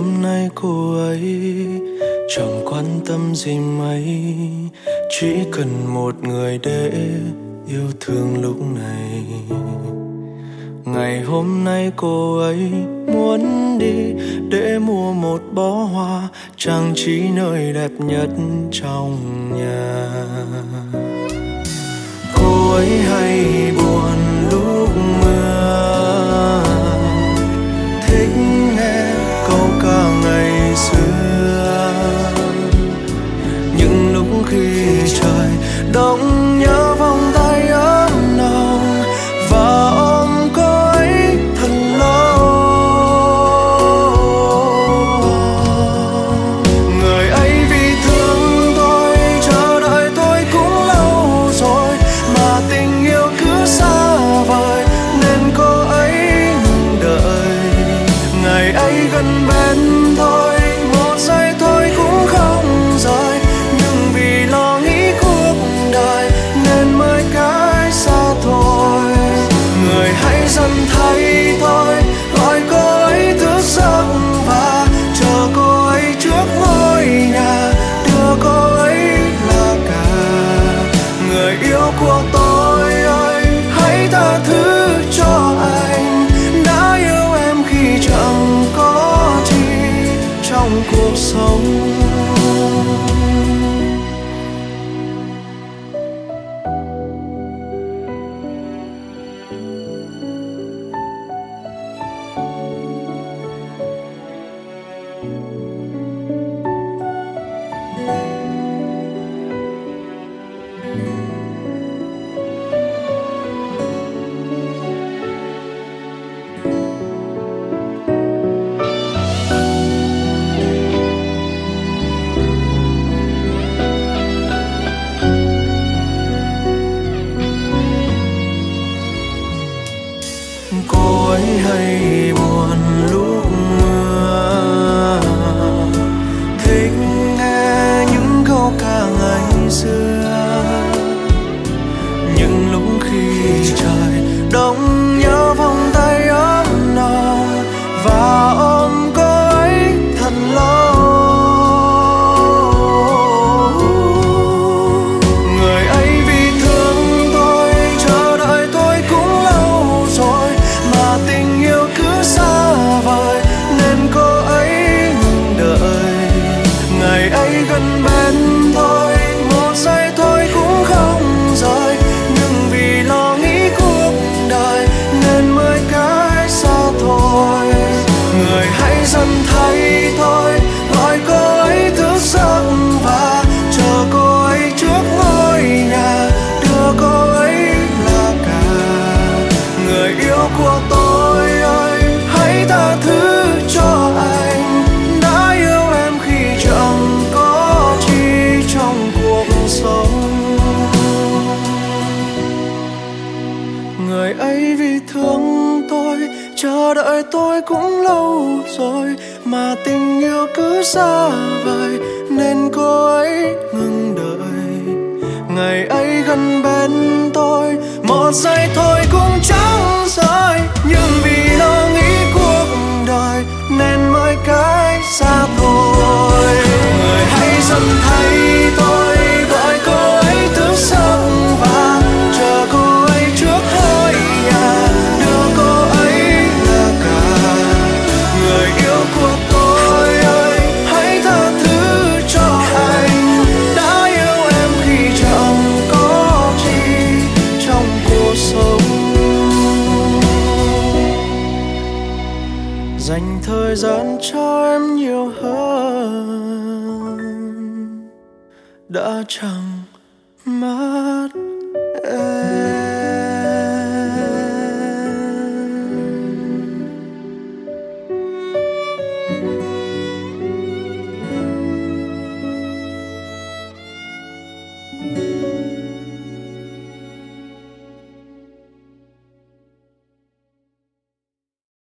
hôm nay cô ấy chẳng quan tâm gì mấy, chỉ cần một người để yêu thương lúc này. Ngày hôm nay cô ấy muốn đi để mua một bó hoa trang trí nơi đẹp nhất trong nhà. Cô ấy hay buồn cuộc sống. 快乐还？đợi tôi cũng lâu rồi, mà tình yêu cứ xa vời, nên cô ấy ngừng đợi. Ngày ấy gần bên tôi, một giây thôi cũng chẳng dành thời gian cho em nhiều hơn. Đã chẳng mất